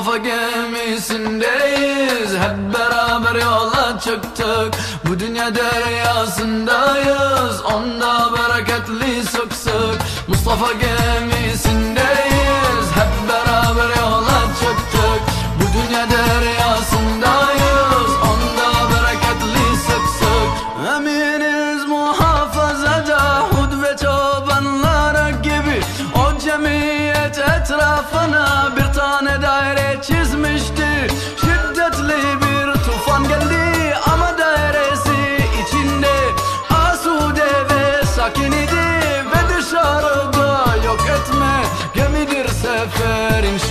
Mustafa gemisindeyiz. Hep beraber yola çıktık. Bu dünya deryasındayız. Onda bereketli sık sık. Mustafa gemisindeyiz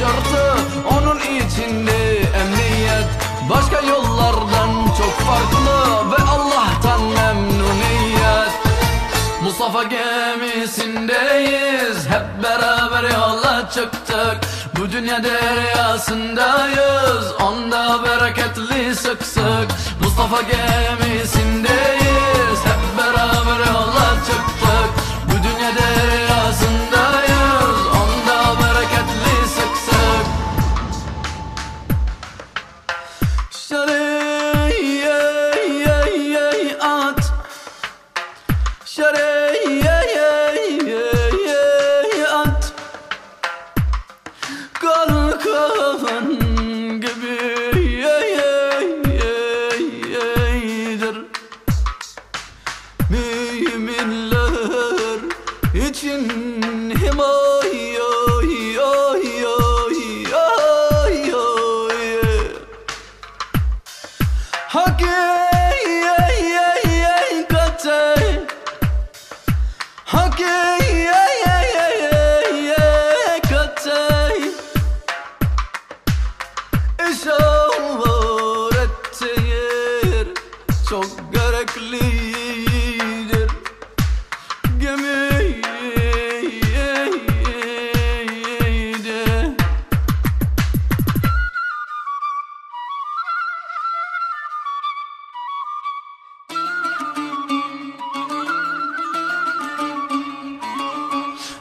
şartı Onun içinde emniyet. Başka yollardan çok farklı Ve Allah'tan memnuniyet. Mustafa gemisindeyiz Hep beraber yola çıktık. Bu dünya deryasındayız Onda bereketli sık sık. Mustafa gemisindeyiz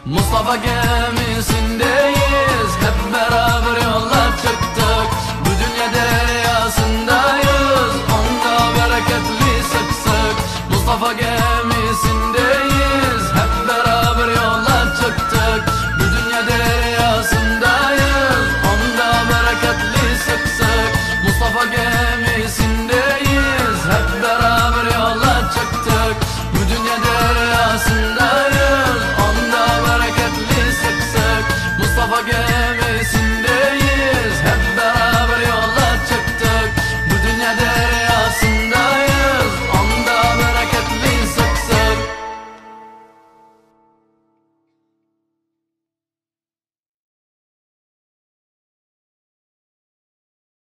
Mustafa gemisindeyiz. Hep beraber yola çıktık. Bu dünya deryasındayız Onda bereketli sık sık. Mustafa gemisindeyiz. Hep beraber yola çıktık. Bu dünya deryasındayız Onda bereketli sık sık. Mustafa gemisindeyiz.